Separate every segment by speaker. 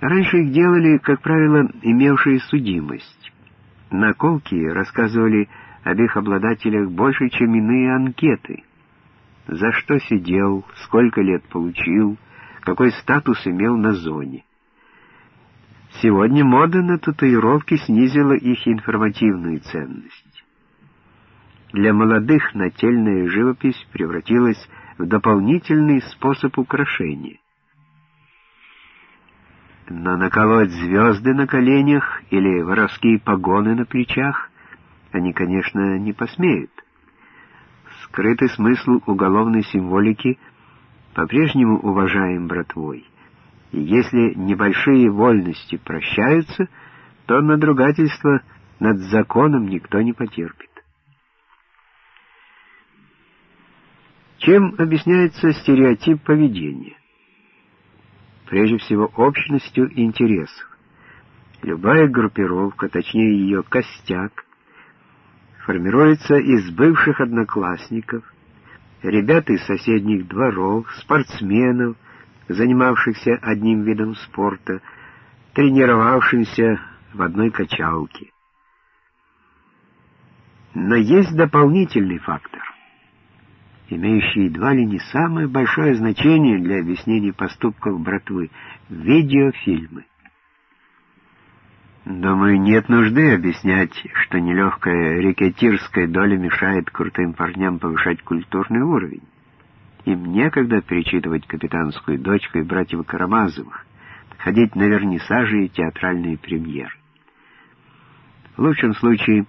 Speaker 1: Раньше их делали, как правило, имевшие судимость. Наколки рассказывали об их обладателях больше, чем иные анкеты. За что сидел, сколько лет получил, какой статус имел на зоне. Сегодня мода на татуировки снизила их информативную ценность. Для молодых нательная живопись превратилась в дополнительный способ украшения. Но наколоть звезды на коленях или воровские погоны на плечах они, конечно, не посмеют. Скрытый смысл уголовной символики по-прежнему уважаем братвой. И если небольшие вольности прощаются, то надругательство над законом никто не потерпит. Чем объясняется стереотип поведения? Прежде всего, общностью интересов. Любая группировка, точнее ее костяк, формируется из бывших одноклассников, ребят из соседних дворов, спортсменов, занимавшихся одним видом спорта, тренировавшимся в одной качалке. Но есть дополнительный фактор, имеющий едва ли не самое большое значение для объяснения поступков братвы — видеофильмы. Думаю, нет нужды объяснять, что нелегкая рекетирская доля мешает крутым парням повышать культурный уровень. Им некогда перечитывать «Капитанскую дочку» и «Братьев Карамазовых», ходить на вернисажи и театральные премьеры. В лучшем случае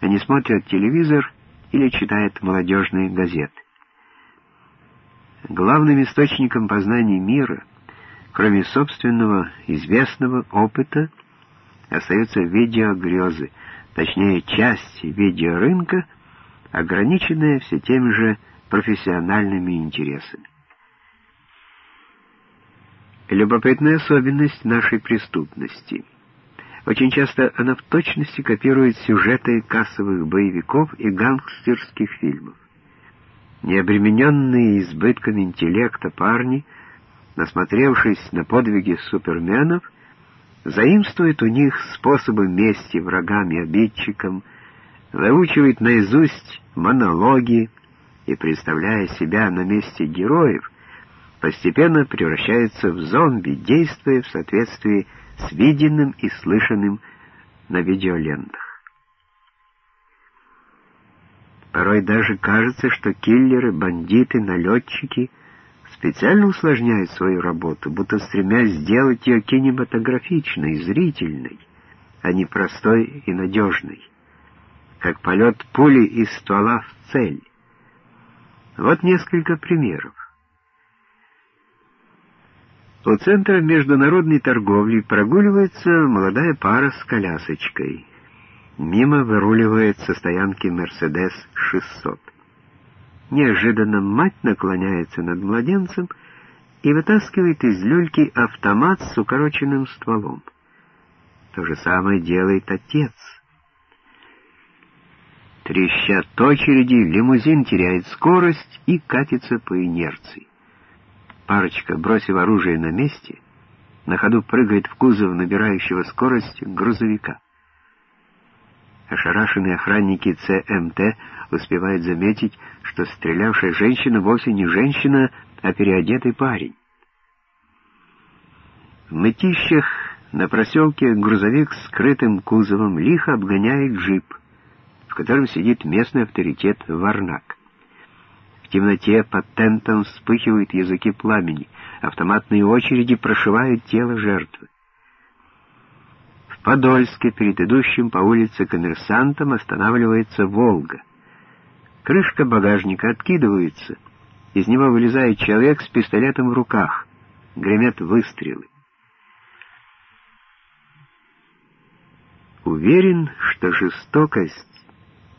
Speaker 1: они смотрят телевизор или читают молодежные газеты. Главным источником познания мира, кроме собственного известного опыта, остаются видеогрезы, точнее часть видеорынка, ограниченная все теми же профессиональными интересами. Любопытная особенность нашей преступности. Очень часто она в точности копирует сюжеты кассовых боевиков и гангстерских фильмов. Необремененные избытком интеллекта парни, насмотревшись на подвиги суперменов, заимствуют у них способы мести врагам и обидчикам, выучивают наизусть монологи, и, представляя себя на месте героев, постепенно превращаются в зомби, действуя в соответствии с виденным и слышанным на видеолентах. Порой даже кажется, что киллеры, бандиты, налетчики специально усложняют свою работу, будто стремясь сделать ее кинематографичной, зрительной, а не простой и надежной, как полет пули из ствола в цель. Вот несколько примеров. У центра международной торговли прогуливается молодая пара с колясочкой. Мимо выруливает со стоянки «Мерседес 600». Неожиданно мать наклоняется над младенцем и вытаскивает из люльки автомат с укороченным стволом. То же самое делает отец — Трещат очереди, лимузин теряет скорость и катится по инерции. Парочка, бросив оружие на месте, на ходу прыгает в кузов набирающего скорость грузовика. Ошарашенные охранники ЦМТ успевают заметить, что стрелявшая женщина вовсе не женщина, а переодетый парень. В мытищах на проселке грузовик с скрытым кузовом лихо обгоняет джип — в котором сидит местный авторитет Варнак. В темноте под тентом вспыхивают языки пламени, автоматные очереди прошивают тело жертвы. Подольске перед идущим по улице коммерсантом останавливается «Волга». Крышка багажника откидывается, из него вылезает человек с пистолетом в руках, гремят выстрелы. Уверен, что жестокость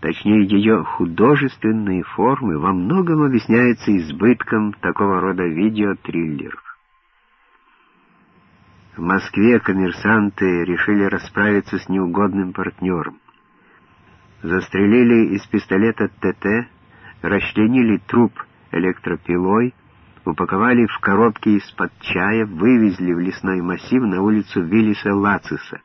Speaker 1: точнее ее художественные формы, во многом объясняются избытком такого рода видеотриллеров. В Москве коммерсанты решили расправиться с неугодным партнером. Застрелили из пистолета ТТ, расчленили труп электропилой, упаковали в коробки из-под чая, вывезли в лесной массив на улицу Виллиса Лациса.